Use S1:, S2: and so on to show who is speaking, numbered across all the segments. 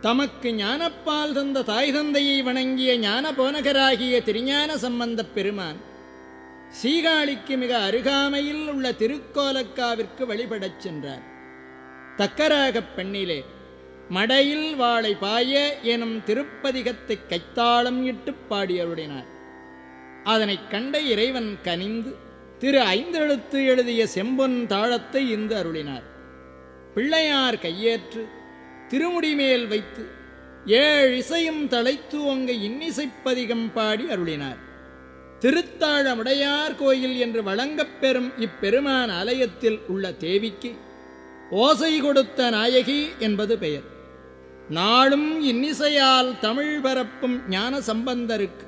S1: தமக்கு ஞானப்பால் தந்த தாய் தந்தையை வணங்கிய ஞான போனகராகிய திருஞான சம்பந்தப் பெருமான் சீகாழிக்கு மிக அருகாமையில் உள்ள திருக்கோலக்காவிற்கு வழிபடச் சென்றார். தக்கராகப் பெண்ணிலே மடையில் வாழை பாய எனும் திருப்பதிகத்தை கைத்தாளம் இட்டுப் பாடியருடினார் அதனைக் கண்ட இறைவன் கனிந்து திரு ஐந்தெழுத்து எழுதிய செம்பொன் தாளத்தை இந்து அருளினார். பிள்ளையார் கையேற்று திருமுடி மேல் வைத்து ஏழு இசையும் தலைத்துவங்க இன்னிசைப்பதிகம் பாடி அருளினார். திருத்தாழமுடையார் கோயில் என்று வழங்கப்பெறும் இப்பெருமான் ஆலயத்தில் உள்ள தேவிக்கு ஓசை கொடுத்த நாயகி என்பது பெயர். நாளும் இன்னிசையால் தமிழ் பரப்பும் ஞான சம்பந்தருக்கு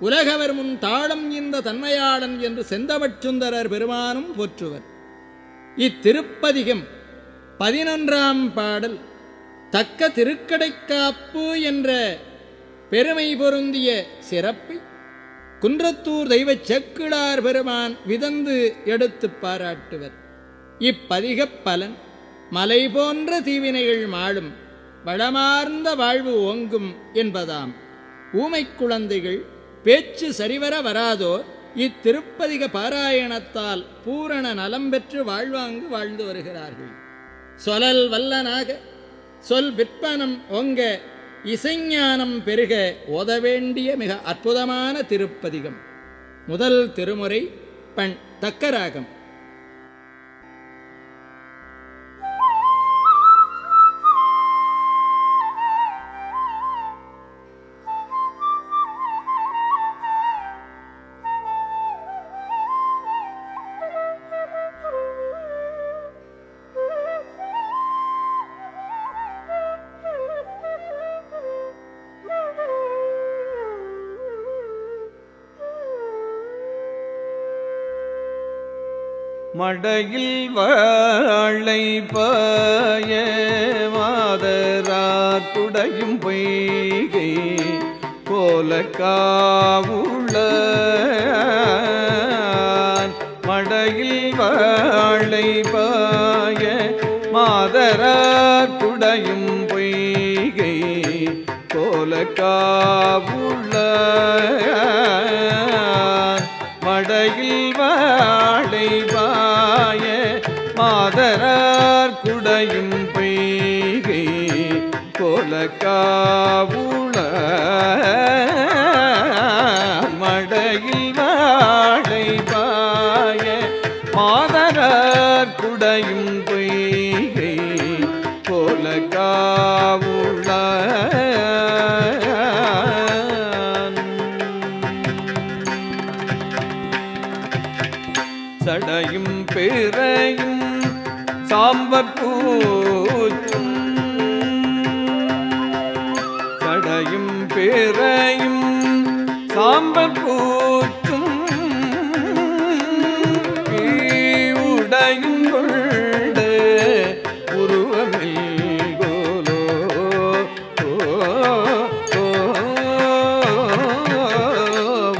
S1: உலகவர் முன் தாளம் இந்த தன்மையாளன் என்று செந்தவச்சுந்தரர் பெருமானும் போற்றுவர். இத்திருப்பதிகம் பதினொன்றாம் பாடல் தக்க திருக்கடைக்காப்பு என்ற பெருமை பொருந்திய சிறப்பை குன்றத்தூர் தெய்வச் செக்கிழார் பெருமான் விதந்து எடுத்துப் பாராட்டுவர். இப்பதிகப் பலன் மலை போன்ற தீவினைகள் மாளும் வளமார்ந்த வாழ்வு ஓங்கும் என்பதாம். ஊமைக் குழந்தைகள் பேச்சு சரிவர வராதோர் இத்திருப்பதிக பாராயணத்தால் பூரண நலம் பெற்று வாழ்வாங்கு வாழ்ந்து வருகிறார்கள். சொலல் வல்லனாக சொல் விற்பனம் ஒங்க இசைஞானம் பெருக ஓத வேண்டிய மிக அற்புதமான திருப்பதிகம். முதல் திருமுறை பண் தக்கராகம்.
S2: மடையில் வாழை பாய மாதரார் குடையும் பொய்கை போல காவுள மடையில் வாழை பாய மாதரார் குடையும் பொய்கை போல காவுள மடையில் வாழை பாய கொலையும் பெய்கை போல காவுள மடையில் வாழை பாய மாதரார் குடையும் பெய்கை போல சாம்பல் பூக்கும் உடையும் கொண்டு உருவமில்கோலோ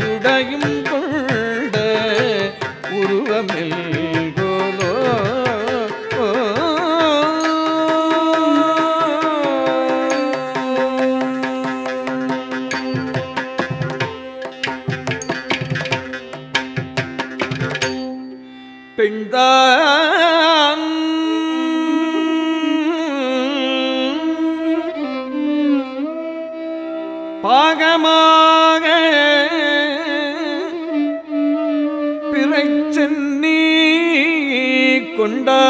S2: உடையும் கொண்ட உருவமில் கோலோ பெண்தான் பாகமாக பிறைச்சென்னி கொண்டான்.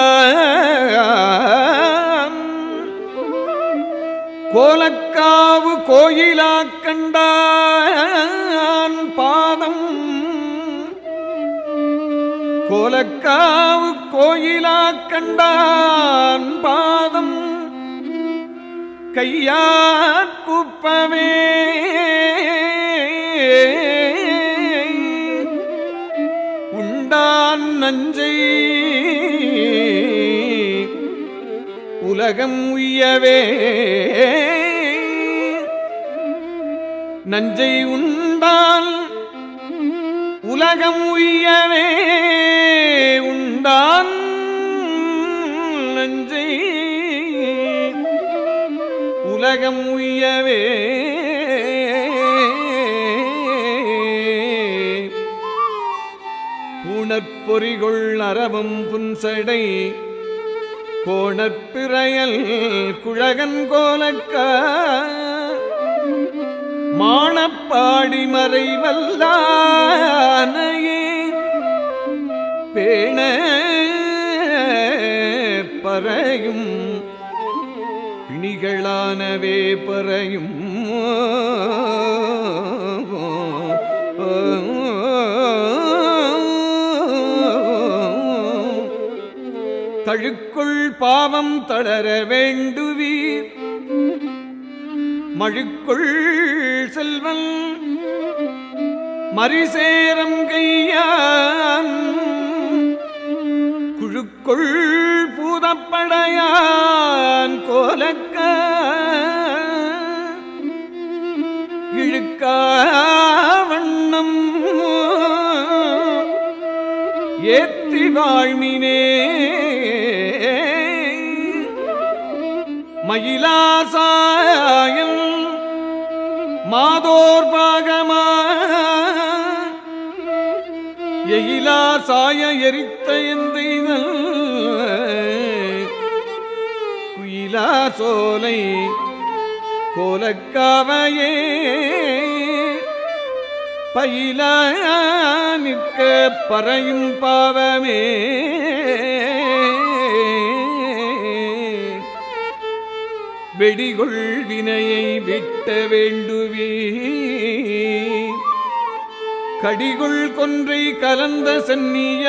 S2: கோலக்காவு கோயிலா கண்டான். கோலக்காவு கோயிலா கண்டான் பாதம். கையாற் குப்பவே. உண்டான் நஞ்சை. உலகம் உய்யவே. நஞ்சை உண்டால் உலகம் உய்யவே. நஞ்சை உலகம் உய்யவே. பூணற்பொறிகொள் நரவும் புன்சடை கோணப்பிறையல் குழகன் கோலக்க. மானப்பாடி மறைவல்லானையே. பேண பறையும் பிணிகளானவே பறையும். தழுக்குள் பாவம் தளர வேண்டுவீர். மழுக்குள் செல்வன் மரிசேரம் கையான். குழுக்குள் பூதப்படையான் கோலக்க. இழுக்கா வண்ணம் ஏத்தி வாழ்மினே. மயிலாசாயம் மாதோர் பாகமா. எயிலா சாய எரித்த எந்தைதல் நிலா சோலை கோலக்காவையே பயில நிற்க பறையும் பாவமே. வெடிகொள் வினையை விட்ட வேண்டுவே கடிகொள் கொன்றை கலந்த சென்னிய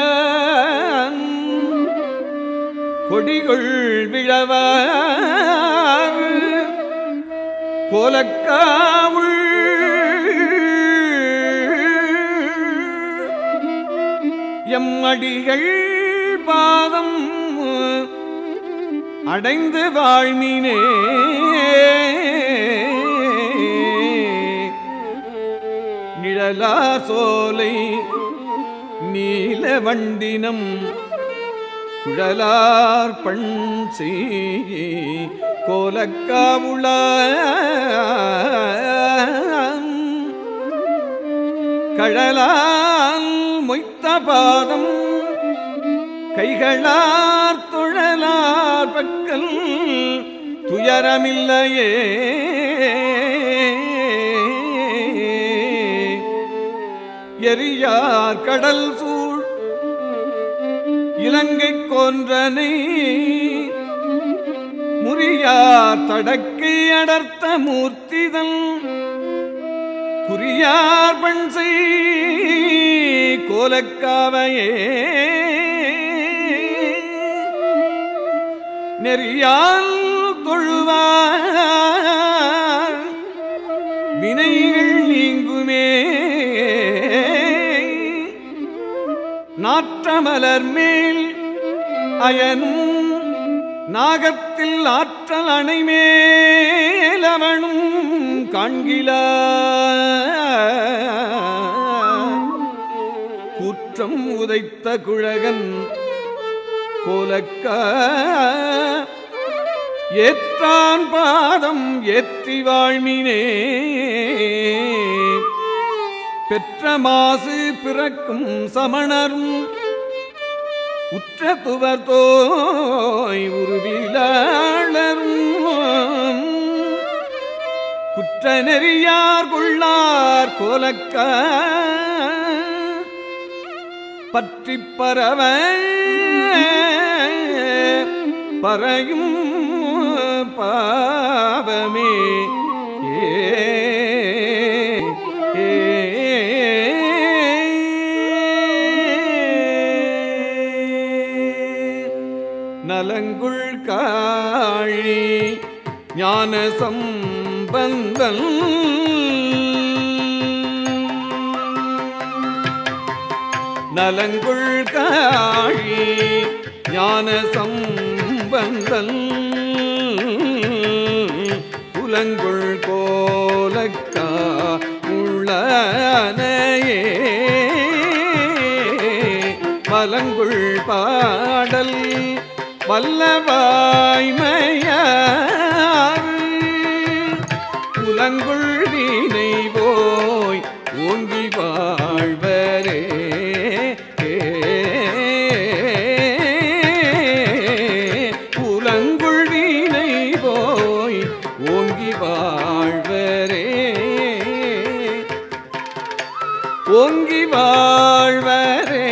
S2: கொடிகுள் விழவ கோலக்காவுள். எம்மடிகள் பாதம் அடைந்து வாழ்மினே நிழலா சோலை நீல வண்டினம் குழலார் பண் கோலக்காவுள கழலால் மொய்த்த பாதம் கைகளார் துழலார் பக்கல் துயரமில்லையே. எரியார் கடல் சூழ் கொன்றனை. முறியார் தடக்கை அடர்த்த மூர்த்திதன். குறியார் பண் செய் கோலக்காவையே. நெறியால் தொழுவார். வினைகள் நாற்றமலர் மேல் அயனும் நாகத்தில் ஆற்றல் அணைமேலவனும் காண்கில. கூற்றம் உதைத்த குழகன் கோலக்க. ஏற்றான் பாதம் ஏற்றி வாழ்மினே. பெற்ற மாசு பிறக்கும் சமணரும் உற்ற துவர்தோய் உருவிலாளரும் குற்ற நெறியார் கொள்ளார் கோலக்க. பற்றி பரவ பறையும் பாவமே. நலங்குள் காழி ஞான சம்பந்தன். நலங்குள் காழி ஞான சம்பந்தன். புலங்குள் கோலக்கா உள்ளனையே. மலங்குள் பாடல் வல்லவாய்மையார் புலங்குள் வீணை போய் ஓங்கி வாழ்வரே. புலங்குள் வீணை போய் ஓங்கி வாழ்வரே. ஓங்கி வாழ்வரே.